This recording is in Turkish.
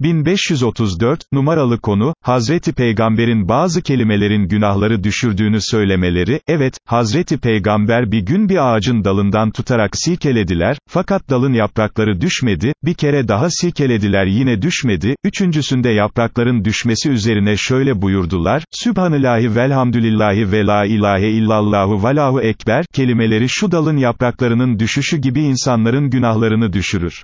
1534, numaralı konu, Hazreti Peygamber'in bazı kelimelerin günahları düşürdüğünü söylemeleri, evet, Hazreti Peygamber bir gün bir ağacın dalından tutarak silkelediler, fakat dalın yaprakları düşmedi, bir kere daha silkelediler yine düşmedi, üçüncüsünde yaprakların düşmesi üzerine şöyle buyurdular, Sübhanillahi velhamdülillahi ve la ilahe illallahu valahu ekber, kelimeleri şu dalın yapraklarının düşüşü gibi insanların günahlarını düşürür.